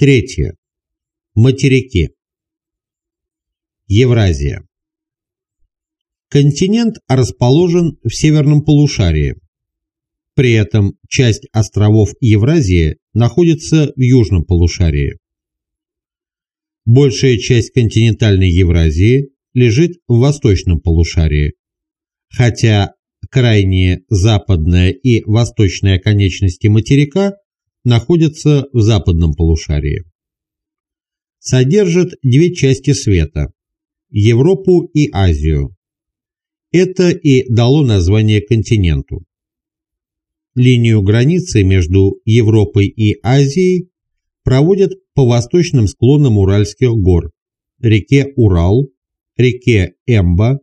Третье. Материки. Евразия. Континент расположен в северном полушарии. При этом часть островов Евразии находится в южном полушарии. Большая часть континентальной Евразии лежит в восточном полушарии, хотя крайние западная и восточная конечности материка находятся в западном полушарии. Содержит две части света – Европу и Азию. Это и дало название континенту. Линию границы между Европой и Азией проводят по восточным склонам Уральских гор, реке Урал, реке Эмба,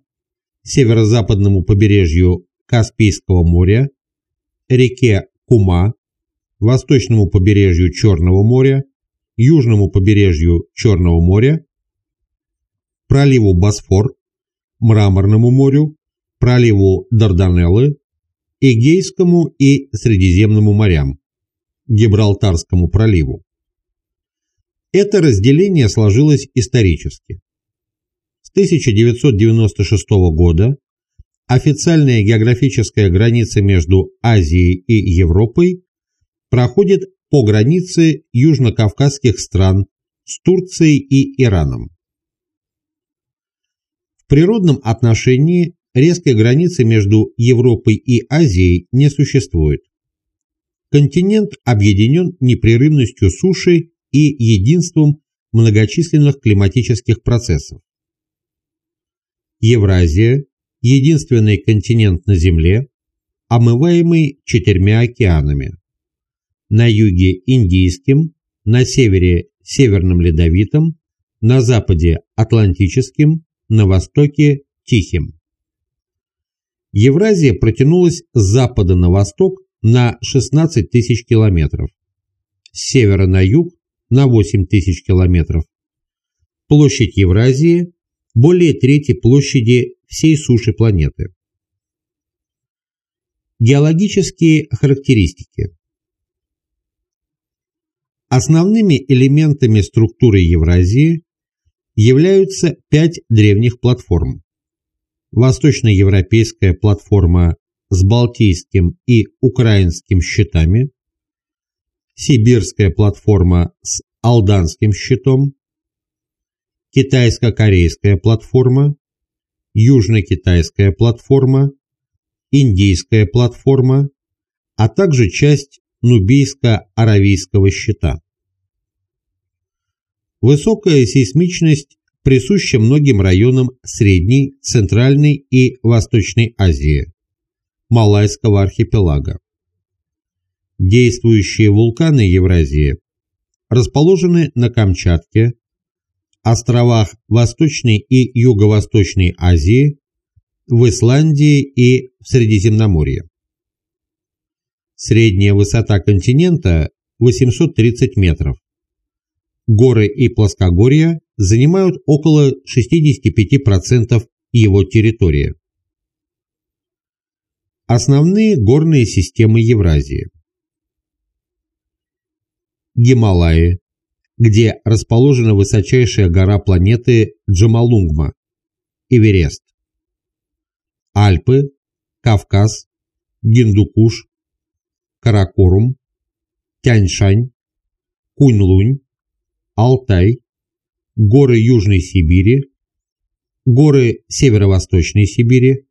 северо-западному побережью Каспийского моря, реке Кума, восточному побережью Черного моря, южному побережью Черного моря, проливу Босфор, Мраморному морю, проливу Дарданеллы, Эгейскому и Средиземному морям, Гибралтарскому проливу. Это разделение сложилось исторически. С 1996 года официальная географическая граница между Азией и Европой проходит по границе южно-кавказских стран с Турцией и Ираном. В природном отношении резкой границы между Европой и Азией не существует. Континент объединен непрерывностью суши и единством многочисленных климатических процессов. Евразия – единственный континент на Земле, омываемый четырьмя океанами. На юге – Индийским, на севере – Северным Ледовитым, на западе – Атлантическим, на востоке – Тихим. Евразия протянулась с запада на восток на 16 тысяч километров, с севера на юг на 8 тысяч километров. Площадь Евразии – более трети площади всей суши планеты. Геологические характеристики Основными элементами структуры Евразии являются пять древних платформ. Восточноевропейская платформа с Балтийским и Украинским щитами, Сибирская платформа с Алданским щитом, Китайско-корейская платформа, Южно-китайская платформа, Индийская платформа, а также часть Нубийско-Аравийского щита. Высокая сейсмичность присуща многим районам Средней, Центральной и Восточной Азии, Малайского архипелага. Действующие вулканы Евразии расположены на Камчатке, островах Восточной и Юго-Восточной Азии, в Исландии и в Средиземноморье. Средняя высота континента 830 метров. Горы и плоскогорья занимают около 65% его территории. Основные горные системы Евразии. Гималаи, где расположена высочайшая гора планеты Джамалунгма, Эверест. Альпы, Кавказ, Гиндукуш, Каракорум, Тяньшань, Куньлунь, Алтай, горы Южной Сибири, горы Северо-Восточной Сибири,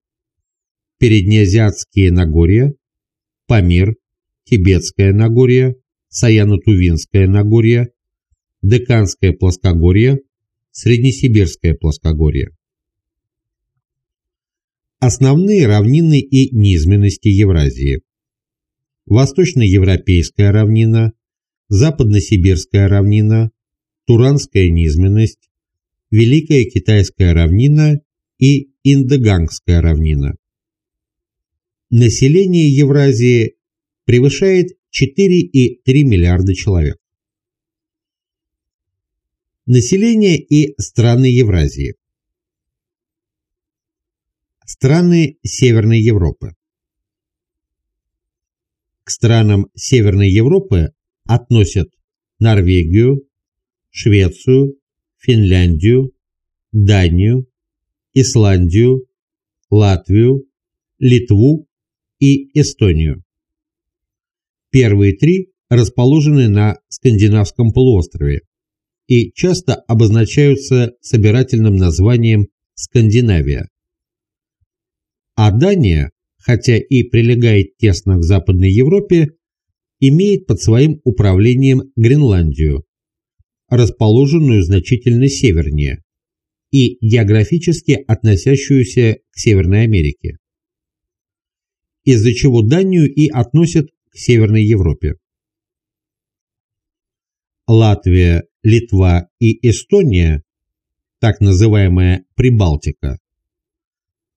Переднеазиатские Нагорья, Памир, Тибетское Нагорье, Саяно-Тувинское Нагорье, Деканское плоскогорье, Среднесибирское плоскогорье. Основные равнины и низменности Евразии. Восточноевропейская равнина, Западносибирская равнина, Туранская низменность, Великая Китайская равнина и Индогангская равнина. Население Евразии превышает 4,3 миллиарда человек. Население и страны Евразии. Страны Северной Европы. К странам Северной Европы относят Норвегию, Швецию, Финляндию, Данию, Исландию, Латвию, Литву и Эстонию. Первые три расположены на Скандинавском полуострове и часто обозначаются собирательным названием Скандинавия. А Дания, хотя и прилегает тесно к Западной Европе, имеет под своим управлением Гренландию, расположенную значительно севернее, и географически относящуюся к Северной Америке, из-за чего Данию и относят к Северной Европе. Латвия, Литва и Эстония, так называемая Прибалтика,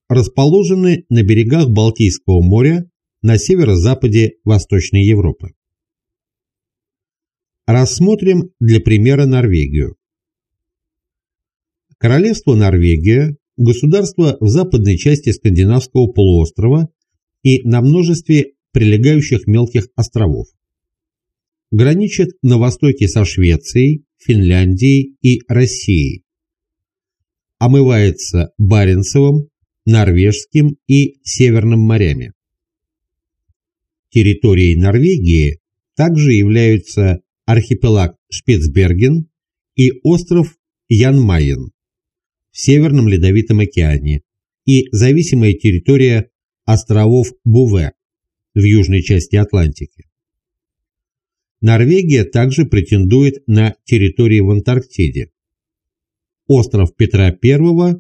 расположены на берегах Балтийского моря на северо-западе Восточной Европы. Рассмотрим для примера Норвегию. Королевство Норвегия – государство в западной части скандинавского полуострова и на множестве прилегающих мелких островов. Граничит на востоке со Швецией, Финляндией и Россией. Омывается Баренцевым, Норвежским и Северным морями. Территорией Норвегии также являются архипелаг Шпицберген и остров Янмайен в Северном Ледовитом океане и зависимая территория островов Буве в южной части Атлантики. Норвегия также претендует на территории в Антарктиде, остров Петра I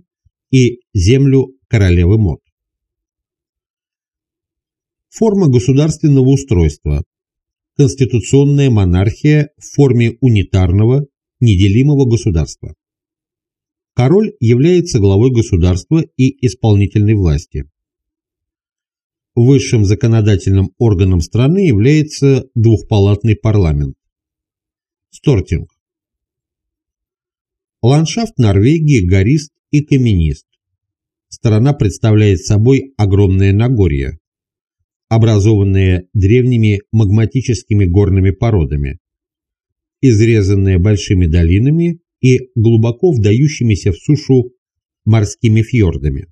и землю королевы Мод. Форма государственного устройства конституционная монархия в форме унитарного, неделимого государства. Король является главой государства и исполнительной власти. Высшим законодательным органом страны является двухпалатный парламент. Стортинг. Ландшафт Норвегии горист и каменист. Страна представляет собой огромное Нагорье, образованные древними магматическими горными породами, изрезанные большими долинами и глубоко вдающимися в сушу морскими фьордами.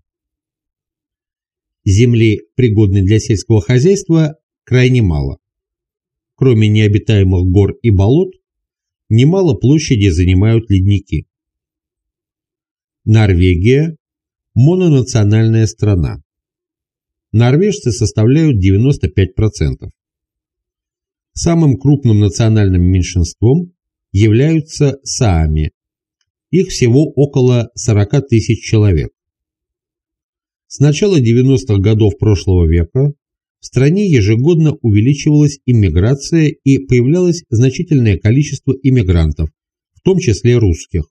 Земли, пригодной для сельского хозяйства, крайне мало. Кроме необитаемых гор и болот, немало площади занимают ледники. Норвегия – мононациональная страна норвежцы составляют 95%. Самым крупным национальным меньшинством являются саами. Их всего около 40 тысяч человек. С начала 90-х годов прошлого века в стране ежегодно увеличивалась иммиграция и появлялось значительное количество иммигрантов, в том числе русских.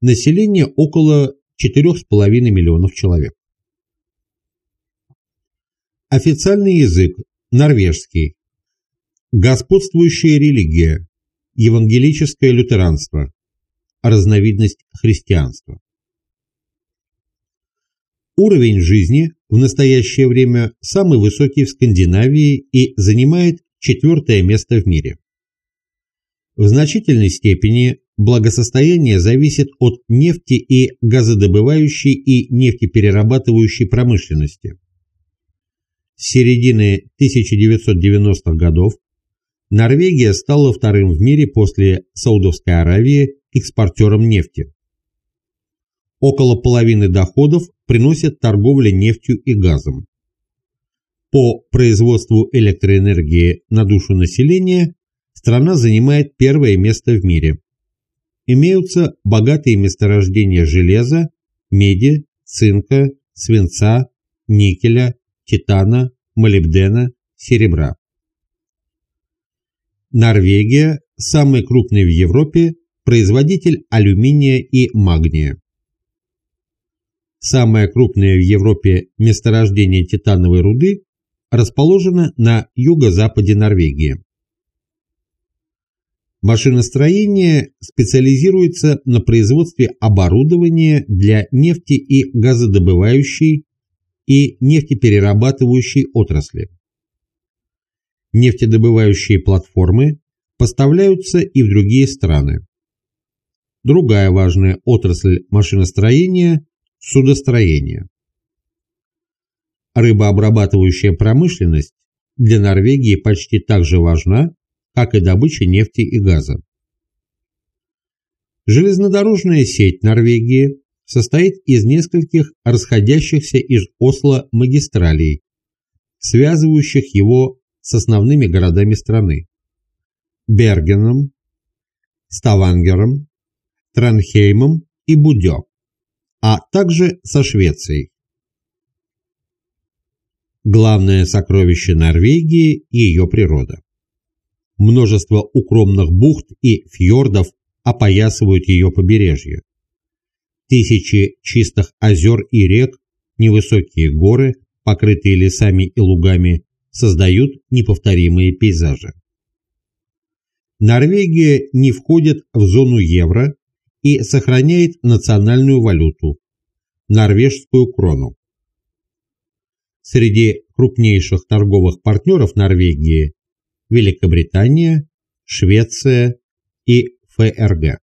Население около 4,5 миллионов человек. Официальный язык – норвежский. Господствующая религия – евангелическое лютеранство, разновидность христианства. Уровень жизни в настоящее время самый высокий в Скандинавии и занимает четвертое место в мире. В значительной степени благосостояние зависит от нефти и газодобывающей и нефтеперерабатывающей промышленности. С середины 1990-х годов Норвегия стала вторым в мире после Саудовской Аравии экспортером нефти. Около половины доходов приносят торговля нефтью и газом. По производству электроэнергии на душу населения страна занимает первое место в мире. Имеются богатые месторождения железа, меди, цинка, свинца, никеля, титана, молибдена, серебра. Норвегия – самый крупный в Европе производитель алюминия и магния. Самое крупное в Европе месторождение титановой руды расположено на юго-западе Норвегии. Машиностроение специализируется на производстве оборудования для нефти и газодобывающей, и нефтеперерабатывающей отрасли. Нефтедобывающие платформы поставляются и в другие страны. другая важная отрасль машиностроения – судостроение. Рыбообрабатывающая промышленность для Норвегии почти так же важна, как и добыча нефти и газа. Железнодорожная сеть Норвегии состоит из нескольких расходящихся из Осло магистралей, связывающих его с основными городами страны – Бергеном, Ставангером, Транхеймом и Будё, а также со Швецией. Главное сокровище Норвегии – ее природа. Множество укромных бухт и фьордов опоясывают ее побережье. Тысячи чистых озер и рек, невысокие горы, покрытые лесами и лугами, создают неповторимые пейзажи. Норвегия не входит в зону евро и сохраняет национальную валюту – норвежскую крону. Среди крупнейших торговых партнеров Норвегии – Великобритания, Швеция и ФРГ.